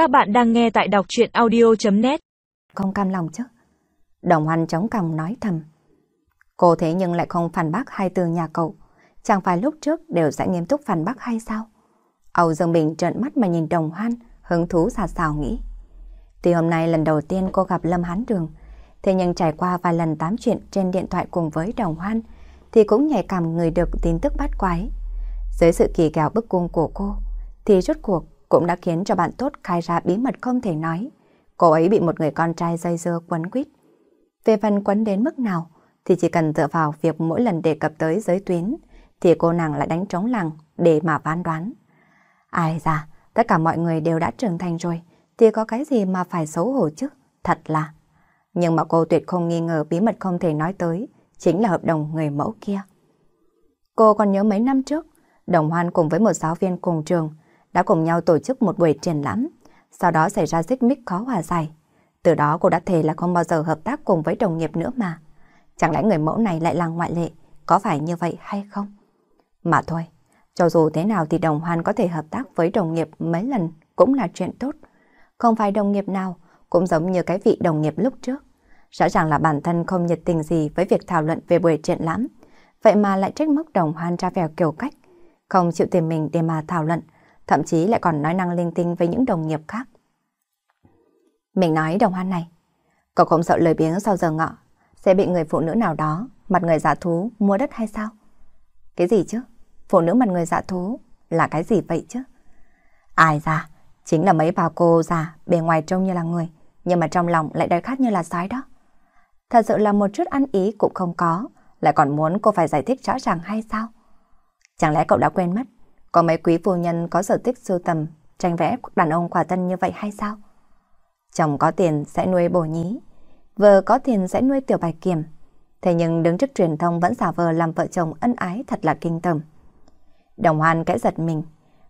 Các bạn đang nghe tại đọc chuyện audio.net Không cam lòng chứ. Đồng hoan chống cằm nói thầm. Cô thế nhưng lại không phản bác hai từ nhà cậu. Chẳng phải lúc trước đều sẽ nghiêm túc phản bác hay sao? Âu Dương Bình trợn mắt mà nhìn đồng hoan, hứng thú xà xào nghĩ. Tuy hôm nay lần đầu tiên cô gặp Lâm Hán Đường, thế nhưng trải qua vài lần tám chuyện trên điện thoại cùng với đồng hoan, thì cũng nhạy cảm người được tin tức bắt quái. Dưới sự kỳ kèo bức cung của cô, thì rốt cuộc cũng đã khiến cho bạn tốt khai ra bí mật không thể nói. Cô ấy bị một người con trai dây dưa quấn quýt. Về phần quấn đến mức nào, thì chỉ cần dựa vào việc mỗi lần đề cập tới giới tuyến, thì cô nàng lại đánh trống làng để mà phán đoán. Ai ra, tất cả mọi người đều đã trưởng thành rồi, thì có cái gì mà phải xấu hổ chứ, thật là. Nhưng mà cô tuyệt không nghi ngờ bí mật không thể nói tới, chính là hợp đồng người mẫu kia. Cô còn nhớ mấy năm trước, Đồng Hoan cùng với một giáo viên cùng trường đã cùng nhau tổ chức một buổi triển lãm, sau đó xảy ra xích mích khó hòa giải. Từ đó cô đã thề là không bao giờ hợp tác cùng với đồng nghiệp nữa mà. Chẳng lẽ người mẫu này lại là ngoại lệ, có phải như vậy hay không? Mà thôi, cho dù thế nào thì đồng hoan có thể hợp tác với đồng nghiệp mấy lần cũng là chuyện tốt. Không phải đồng nghiệp nào cũng giống như cái vị đồng nghiệp lúc trước. Rõ ràng là bản thân không nhiệt tình gì với việc thảo luận về buổi triển lãm. Vậy mà lại trách móc đồng hoan ra vẻ kiểu cách. Không chịu tìm mình để mà thảo luận, thậm chí lại còn nói năng linh tinh với những đồng nghiệp khác. Mình nói đồng hoan này, cậu không sợ lời biếng sau giờ ngọ sẽ bị người phụ nữ nào đó mặt người giả thú mua đất hay sao? Cái gì chứ? Phụ nữ mặt người giả thú là cái gì vậy chứ? Ai ra, chính là mấy bà cô già bề ngoài trông như là người, nhưng mà trong lòng lại đói khát như là sói đó. Thật sự là một chút ăn ý cũng không có, lại còn muốn cô phải giải thích rõ ràng hay sao? Chẳng lẽ cậu đã quên mất, có mấy quý phu nhân có sở thích sưu tầm, tranh vẽ đàn ông quả thân như vậy hay sao? Chồng có tiền sẽ nuôi bổ nhí, vợ có tiền sẽ nuôi tiểu bạch kiểm. Thế nhưng đứng trước truyền thông vẫn giả vờ làm vợ chồng ân ái thật là kinh tởm. Đồng hoan kẽ giật mình,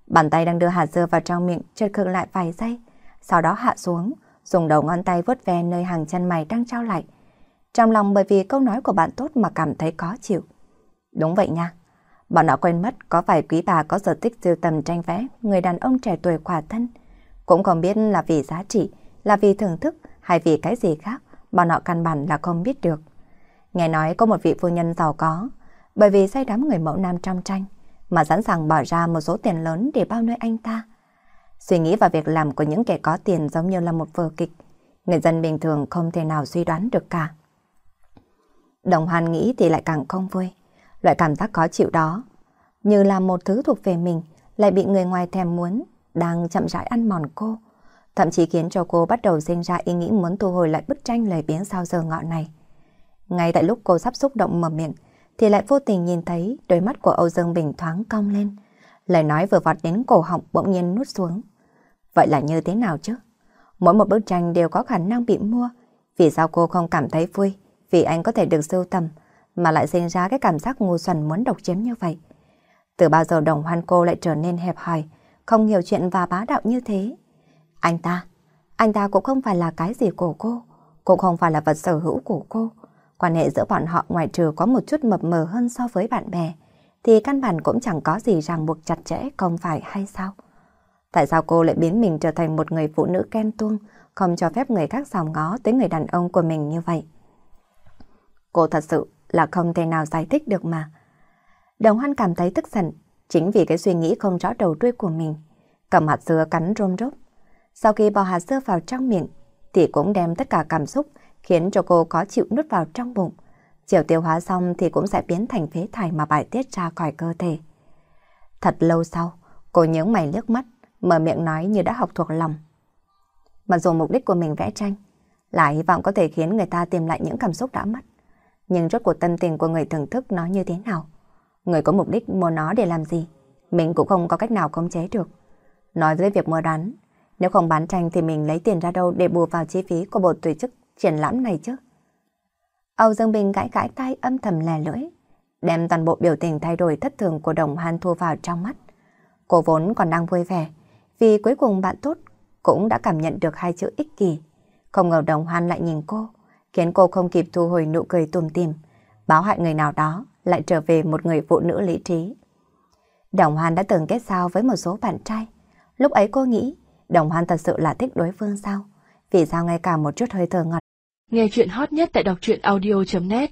bàn tay đang đưa hạt dưa vào trong miệng chợt khựng lại vài giây, sau đó hạ xuống, dùng đầu ngón tay vuốt ve nơi hàng chân mày đang trao lại. Trong lòng bởi vì câu nói của bạn tốt mà cảm thấy khó chịu. Đúng vậy nha. Bọn họ quên mất có phải quý bà có sở thích siêu tầm tranh vẽ người đàn ông trẻ tuổi khỏa thân. Cũng không biết là vì giá trị, là vì thưởng thức hay vì cái gì khác, bọn họ căn bản là không biết được. Nghe nói có một vị phu nhân giàu có, bởi vì say đắm người mẫu nam trong tranh, mà sẵn sàng bỏ ra một số tiền lớn để bao nuôi anh ta. Suy nghĩ vào việc làm của những kẻ có tiền giống như là một vở kịch, người dân bình thường không thể nào suy đoán được cả. Đồng Hoan nghĩ thì lại càng không vui. Loại cảm giác khó chịu đó, như là một thứ thuộc về mình, lại bị người ngoài thèm muốn, đang chậm rãi ăn mòn cô. Thậm chí khiến cho cô bắt đầu sinh ra ý nghĩ muốn thu hồi lại bức tranh lời biến sao giờ ngọ này. Ngay tại lúc cô sắp xúc động mở miệng, thì lại vô tình nhìn thấy đôi mắt của Âu Dương Bình thoáng cong lên. Lời nói vừa vọt đến cổ họng bỗng nhiên nuốt xuống. Vậy là như thế nào chứ? Mỗi một bức tranh đều có khả năng bị mua. Vì sao cô không cảm thấy vui? Vì anh có thể được sưu tầm, mà lại sinh ra cái cảm giác ngu xuẩn muốn độc chiếm như vậy. Từ bao giờ đồng hoan cô lại trở nên hẹp hòi, không hiểu chuyện và bá đạo như thế? Anh ta, anh ta cũng không phải là cái gì của cô, cũng không phải là vật sở hữu của cô. Quan hệ giữa bọn họ ngoài trừ có một chút mập mờ hơn so với bạn bè, thì căn bản cũng chẳng có gì ràng buộc chặt chẽ không phải hay sao? Tại sao cô lại biến mình trở thành một người phụ nữ ken tuông, không cho phép người khác dòm ngó tới người đàn ông của mình như vậy? Cô thật sự là không thể nào giải thích được mà. Đồng Hoan cảm thấy tức giận, chính vì cái suy nghĩ không rõ đầu đuôi của mình. Cầm hạt dưa cắn rôm rốt. Sau khi bỏ hạt dưa vào trong miệng, thì cũng đem tất cả cảm xúc khiến cho cô có chịu nuốt vào trong bụng. Chiều tiêu hóa xong thì cũng sẽ biến thành phế thải mà bài tiết ra khỏi cơ thể. Thật lâu sau, cô nhớ mày nước mắt, mở miệng nói như đã học thuộc lòng. Mặc dù mục đích của mình vẽ tranh là hy vọng có thể khiến người ta tìm lại những cảm xúc đã mất. Nhưng rốt cuộc tâm tình của người thưởng thức nó như thế nào? Người có mục đích mua nó để làm gì? Mình cũng không có cách nào khống chế được. Nói với việc mua đoán, nếu không bán tranh thì mình lấy tiền ra đâu để bù vào chi phí của bộ tổ chức triển lãm này chứ? Âu Dương Bình gãi gãi tay âm thầm lè lưỡi, đem toàn bộ biểu tình thay đổi thất thường của đồng han thu vào trong mắt. Cô vốn còn đang vui vẻ, vì cuối cùng bạn tốt cũng đã cảm nhận được hai chữ ích kỷ. Không ngờ đồng hoan lại nhìn cô, khiến cô không kịp thu hồi nụ cười tùm tìm, báo hại người nào đó lại trở về một người phụ nữ lý trí. Đồng Hoan đã từng kết giao với một số bạn trai. Lúc ấy cô nghĩ Đồng Hoan thật sự là thích đối phương sao? Vì sao ngay cả một chút hơi thở ngọt Nghe chuyện hot nhất tại đọc truyện audio.net